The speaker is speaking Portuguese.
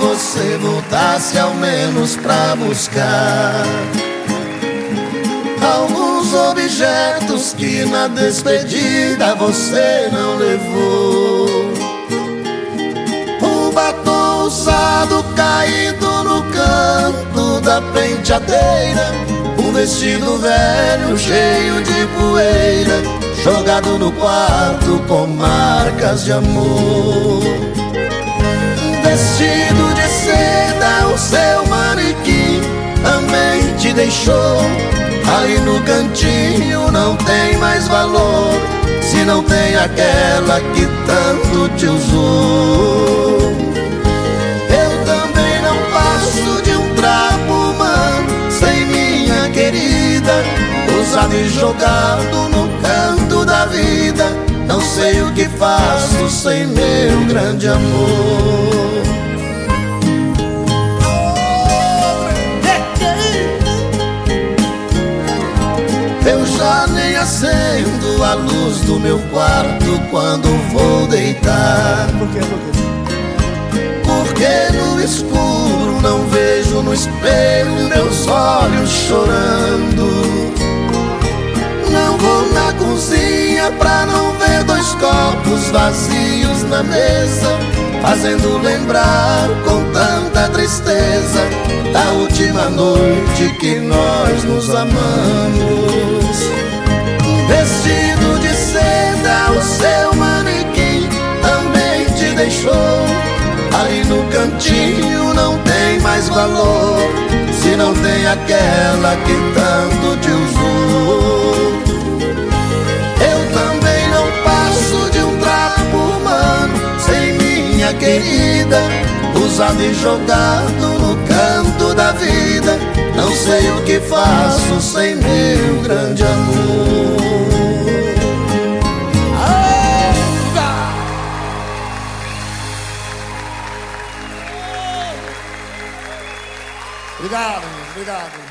você voltasse ao menos pra buscar alguns objetos que na despedida você não levou. O batom usado caído no canto da penteadeira, um vestido velho cheio de poeira, jogado no quarto com marcas de amor. Vestido de seda, o seu manequim também te deixou. Ali no cantinho não tem mais valor Se não tem aquela que tanto te usou. Eu também não passo de um trapo humano Sem minha querida Usado e jogado no canto da vida. Não sei o que faço sem meu grande amor Eu já nem acendo a luz do meu quarto quando vou deitar. Por quê? Por quê? Porque no escuro não vejo no espelho meus olhos chorando. Não vou na cozinha pra não ver dois copos vazios na mesa, fazendo lembrar com tanta tristeza da última noite que nós nos amamos. Vestido de seda, o seu manequim também te deixou. Ali no cantinho não tem mais valor, se não tem aquela que tanto te usou. Querida, usado e jogado no canto da vida. Não sei o que faço sem meu grande amor. Obrigado, obrigado.